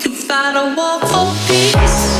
to fight a war for peace.